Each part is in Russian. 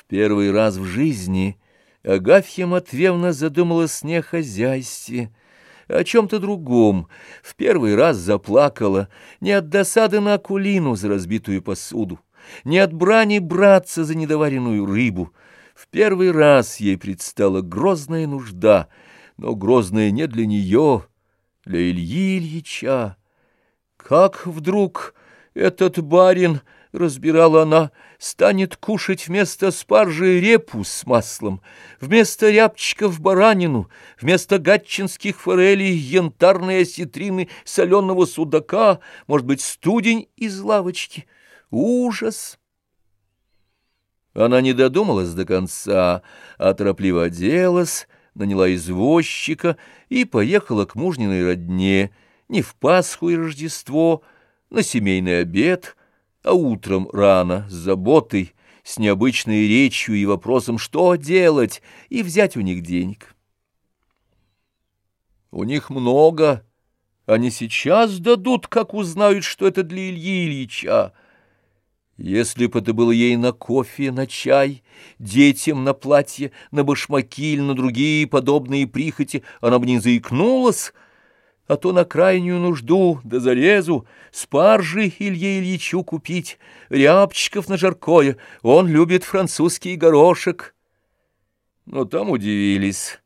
В первый раз в жизни Агафья Матвеевна задумалась не о хозяйстве, о чем-то другом. В первый раз заплакала не от досады на Акулину за разбитую посуду, не от брани братца за недоваренную рыбу. В первый раз ей предстала грозная нужда, но грозная не для нее, для Ильи Ильича. Как вдруг этот барин — разбирала она, — станет кушать вместо спаржи репу с маслом, вместо рябчиков баранину, вместо гатчинских форелей янтарные осетрины соленого судака, может быть, студень из лавочки. Ужас! Она не додумалась до конца, а торопливо оделась, наняла извозчика и поехала к мужниной родне, не в Пасху и Рождество, на семейный обед — а утром рано, с заботой, с необычной речью и вопросом, что делать, и взять у них денег. У них много, они сейчас дадут, как узнают, что это для Ильи Ильича. Если бы это было ей на кофе, на чай, детям на платье, на башмаки или на другие подобные прихоти, она бы не заикнулась, а то на крайнюю нужду да зарезу спаржи Илье Ильичу купить, рябчиков на жаркое, он любит французский горошек. Но там удивились.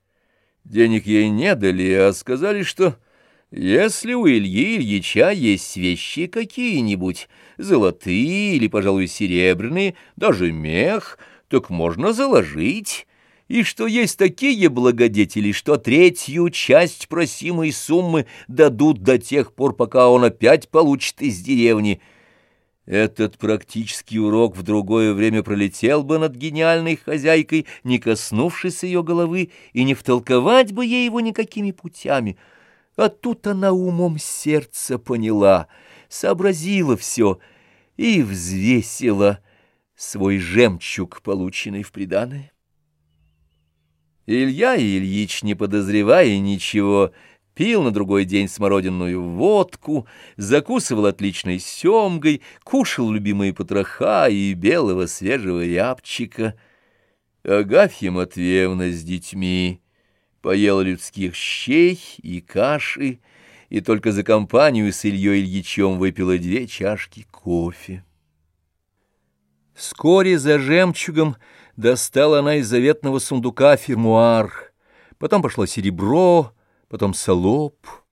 Денег ей не дали, а сказали, что если у Ильи Ильича есть вещи какие-нибудь, золотые или, пожалуй, серебряные, даже мех, так можно заложить» и что есть такие благодетели, что третью часть просимой суммы дадут до тех пор, пока он опять получит из деревни. Этот практический урок в другое время пролетел бы над гениальной хозяйкой, не коснувшись ее головы, и не втолковать бы ей его никакими путями. А тут она умом сердца поняла, сообразила все и взвесила свой жемчуг, полученный в приданое. Илья Ильич, не подозревая ничего, пил на другой день смородинную водку, закусывал отличной семгой, кушал любимые потроха и белого свежего рябчика. Агафья Матвеевна с детьми поела людских щей и каши, и только за компанию с Ильей Ильичем выпила две чашки кофе. Вскоре за жемчугом достала она из заветного сундука фермуар, потом пошло серебро, потом солоб —